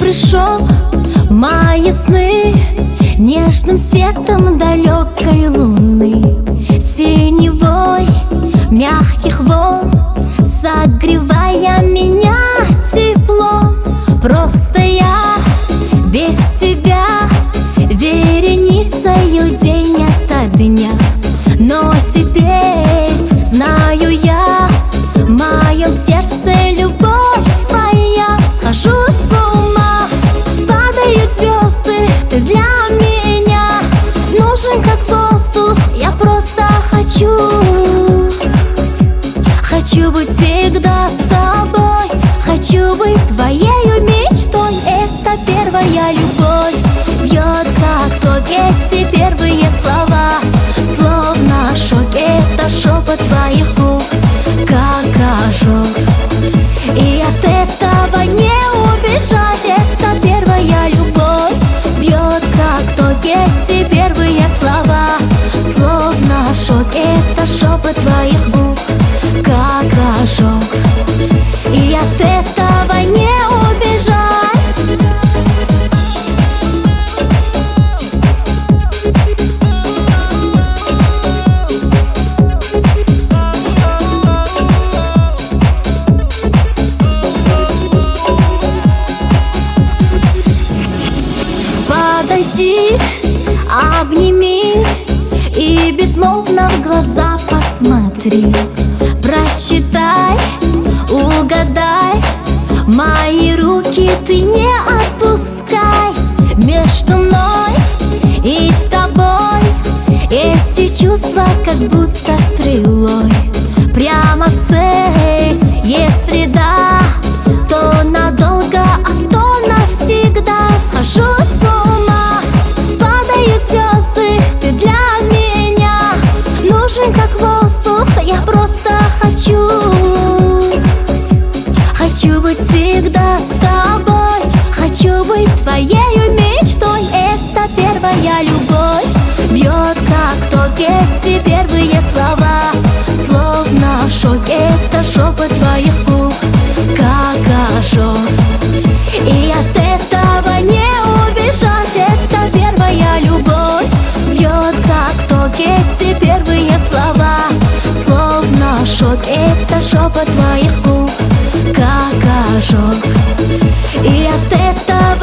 пришел. Мои сны Нежным светом далекой луны Синевой мягких волн Согревая меня теплом. Просто Твоей мечтой Это первая любовь. Бьет как токи эти первые слова. Словно шок Это шепот твоих губ Как ожог. И от этого не убежать Это первая любовь. Бьет как токи эти первые слова. Словно шок Это шепот твоих губ Подойди, обними И безмолвно в глаза посмотри. Прочитай, угадай Мои руки ты не отпускай. Между мной и тобой Эти чувства как будто стрелой. Прямо в цель Если да, Это шепот твоих губ Как ожог. И от этого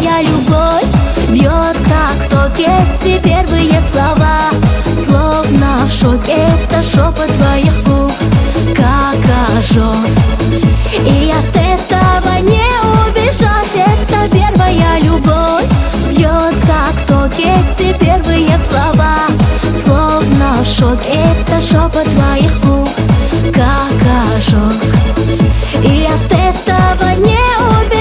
Твоя любовь бьет, как токет Эти первые слова. Словно в шок Это шепот твоих губ Как ожог. И от этого не убежать Это первая любовь Бьет, как токет Эти первые слова. Словно в шок Это шепот твоих губ Как ожог. И от этого не убежать